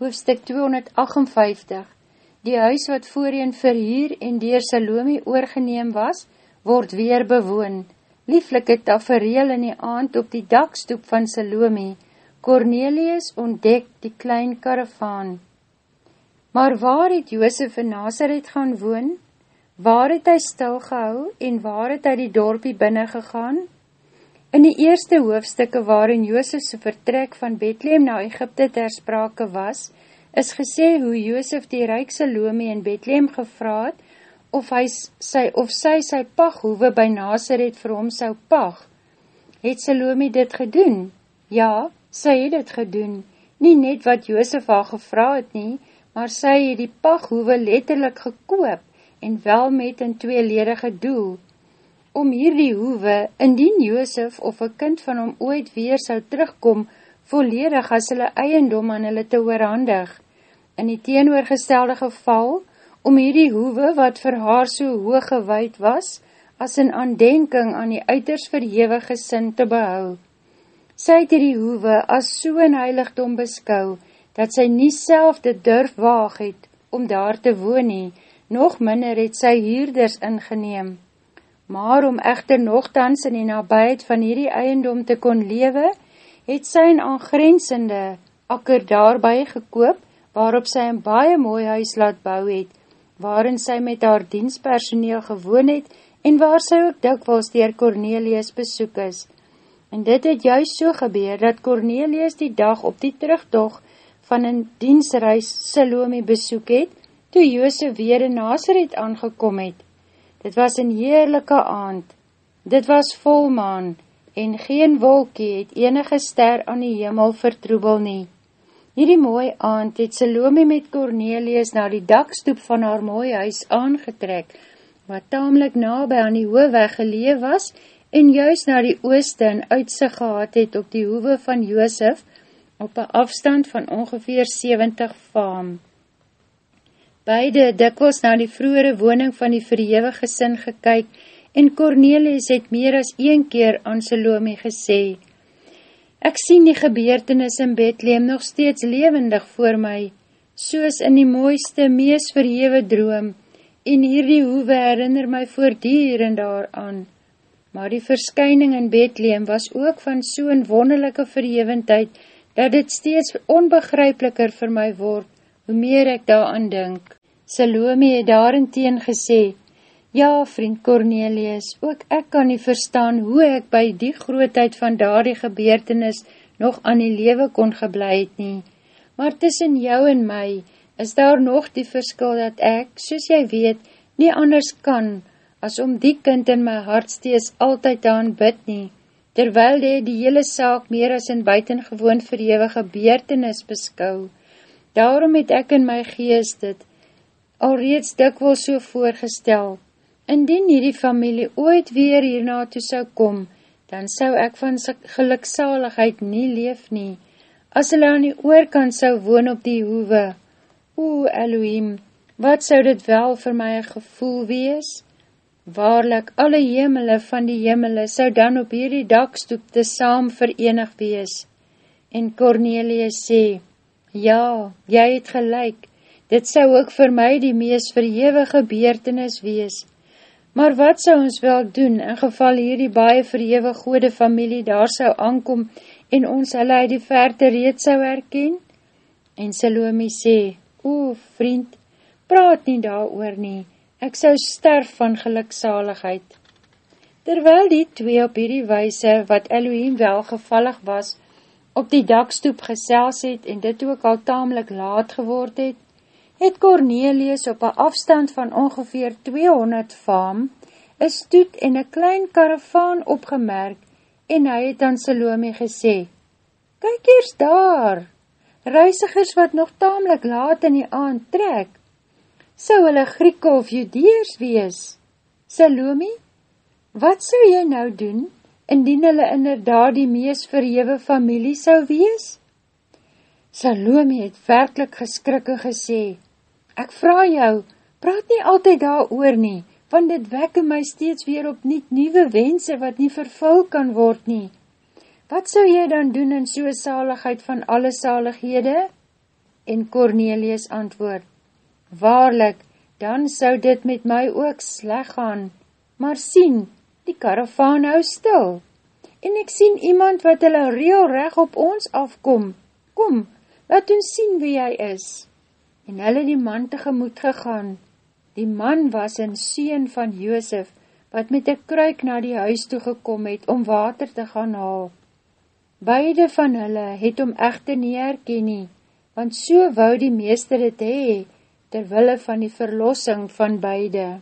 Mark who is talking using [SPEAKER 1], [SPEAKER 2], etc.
[SPEAKER 1] hoofstuk 258 Die huis wat voorheen verhuur en dier Salome oorgeneem was, word weer bewoon. Lieflike tafereel in die aand op die dakstoep van Salome. Cornelius ontdek die klein karavaan. Maar waar het Joosef in Nazareth gaan woon? Waar het hy stilgehou en waar het hy die dorpie binnengegaan? In die eerste hoofstukke waarin Joosefse vertrek van Bethlehem na Egypte ter sprake was, is gesê hoe Joosef die reik Salome in Bethlehem gevraad of, hy sy, of sy sy paghoeve by Nazareth vir hom sou pag. Het Salome dit gedoen? Ja, sy het dit gedoen. Nie net wat Joosef haar gevraad het nie, maar sy het die paghoeve letterlik gekoop en wel met een tweeledige doel om hierdie hoewe, indien Joosef of een kind van hom ooit weer sou terugkom, volledig as hulle eiendom aan hulle te oorhandig. In die teenoorgestelde geval, om hierdie hoewe, wat vir haar so hoog gewaad was, as een aandenking aan die uiters verhewige sin te behou. Sy het hierdie hoewe as so een heiligdom beskou, dat sy nie self dit durf waag het, om daar te woon nie, nog minder het sy huurders ingeneem maar om echter nogthans in die nabijheid van hierdie eiendom te kon lewe, het sy een aangrensende akker daarby gekoop, waarop sy een baie mooi huis laat bou het, waarin sy met haar dienstpersoneel gewoon het, en waar sy ook dikwels dier Cornelius besoek is. En dit het juist so gebeur, dat Cornelius die dag op die terugdog van een dienstreis Salome besoek het, toe Joose weer in Nazareth aangekom het. Dit was een heerlijke aand. Dit was volmaan en geen wolkie het enige ster aan die hemel vertroebel nie. Hierdie mooi aand het Salome met Cornelius na die dakstoep van haar mooi huis aangetrek, wat tamelijk na by aan die hoofweg gelee was en juist na die ooste en uitsig gehad het op die hoeve van Joosef op een afstand van ongeveer 70 faam. Beide dikwels na die vroere woning van die verhewe gesin gekyk en Cornelius het meer as een keer aan Salome gesê, Ek sien die gebeurtenis in Bethlehem nog steeds levendig voor my, soos in die mooiste, mees verhewe droom, en hierdie hoewe herinner my voortdurend daaraan. Maar die verskyning in Bethlehem was ook van so'n wonderlijke verhevendheid, dat dit steeds onbegrypliker vir my word, hoe meer ek daaraan dink. Salome het daarenteen gesê, Ja, vriend Cornelius, ook ek kan nie verstaan hoe ek by die grootheid van daardie gebeurtenis nog aan die lewe kon geblei het nie. Maar tussen jou en my is daar nog die verskil dat ek, soos jy weet, nie anders kan as om die kind in my hart steeds altyd aan bid nie, terwyl die die hele saak meer as in buitengewoon verhewe gebeurtenis beskou. Daarom het ek in my geest dit, alreeds dikwel so voorgestel, indien hierdie familie ooit weer hierna toe sou kom, dan sou ek van geluksaligheid nie leef nie, as hulle aan die oorkant sou woon op die hoeve. O, Elohim, wat sou dit wel vir my gevoel wees? Waarlik, alle hemele van die hemele sou dan op hierdie dakstoep te saam verenig wees. En Cornelius sê, Ja, jy het gelijk, Dit sou ook vir my die mees verhewige beertenis wees. Maar wat sou ons wel doen, in geval hierdie baie verhewe goede familie daar sou aankom en ons hulle uit die verte reed sou herken? En Salome sê, O, vriend, praat nie daar oor nie, ek sou sterf van geluksaligheid. Terwyl die twee op hierdie weise, wat Elohim welgevallig was, op die dakstoep gesels het en dit ook al tamelijk laat geword het, het Cornelius op een afstand van ongeveer 200 faam een stoet en een klein karavaan opgemerk en hy het aan Salome gesê, Kyk eers daar, reisigers wat nog tamelijk laat in die aand trek, sou hulle Grieke of Judeers wees? Salome, wat sou jy nou doen, indien hulle inderdaad die mees verhewe familie sou wees? Salome het werkelijk geskrik en gesê, Ek vraag jou, praat nie altyd daar oor nie, want dit wekke my steeds weer op niet nieuwe wense wat nie vervul kan word nie. Wat sou jy dan doen in soe saligheid van alle salighede? En Cornelius antwoord, Waarlik, dan sou dit met my ook sleg gaan, maar sien, die karavaan hou stil, en ek sien iemand wat hulle reel reg op ons afkom, kom, laat ons sien wie hy is. En hulle die man tegemoet gegaan, die man was een sien van Joosef, wat met een kruik na die huis toe gekom het, om water te gaan haal. Beide van hulle het om echte nie herken nie, want so wou die meester het hee, terwille van die verlossing van beide.